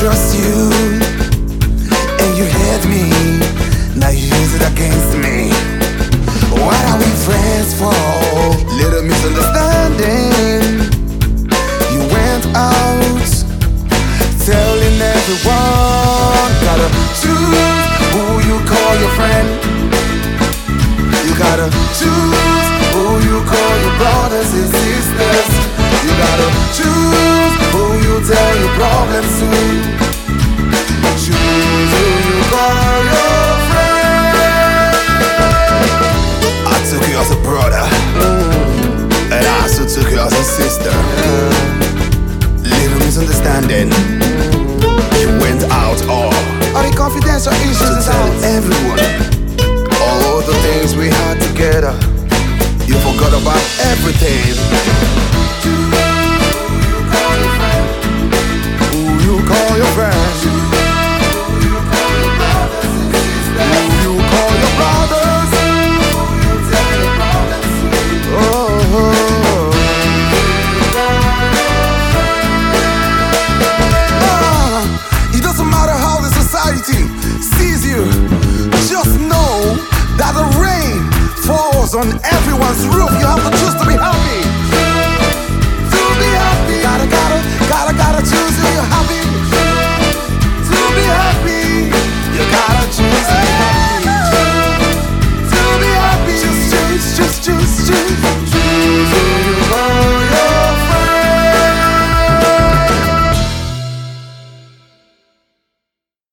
trust you And you hate me. Now you use it against me. What are we friends for? Little misunderstanding. You went out Telling everyone. Gotta choose who you call your friend. You gotta choose who you call your brothers. Misunderstanding, you went out all. All the confidential issues to tell out. everyone all the things we had together. You forgot about everything. On everyone's roof. You have to choose to be happy.